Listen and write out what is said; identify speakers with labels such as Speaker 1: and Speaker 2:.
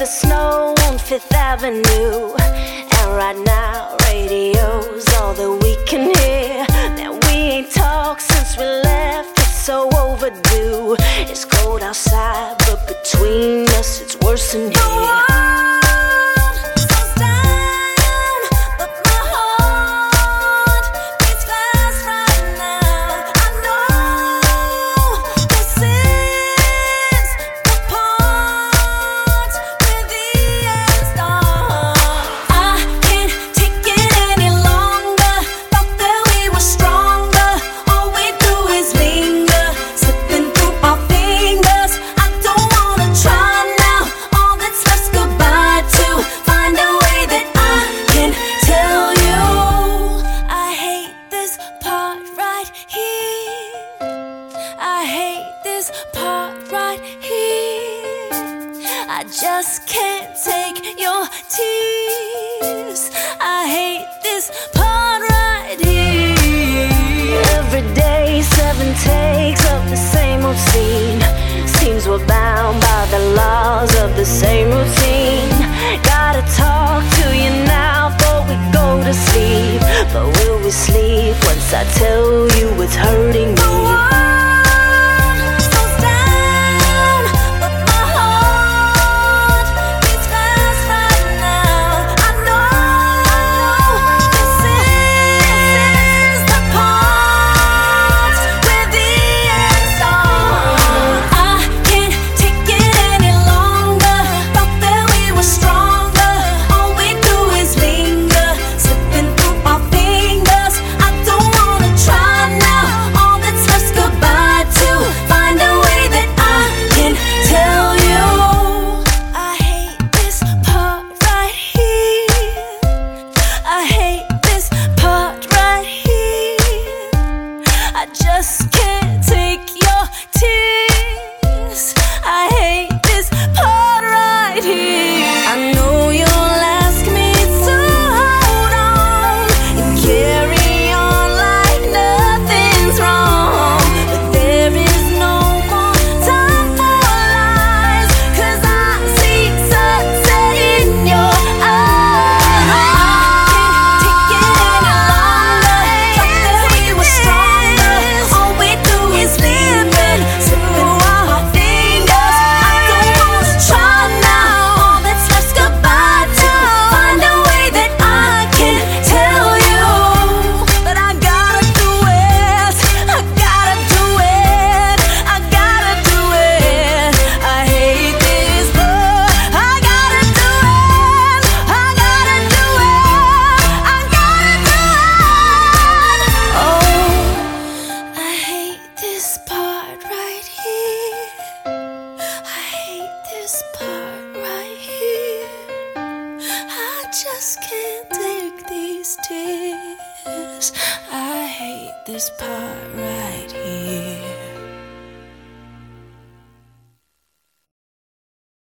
Speaker 1: the snow on Fifth Avenue. And right now, radio's all that we can hear. Now we ain't talked since we left, it's so overdue. It's cold outside, but between us, it's worse than here. I just can't take your tears. I hate this part right here. Every day, seven takes of the same old scene. Seems we're bound by the laws of the same routine. Gotta talk to you now before we go to sleep. But will we sleep once I tell you it's hurting me? Just can't take these tears. I hate this part right here.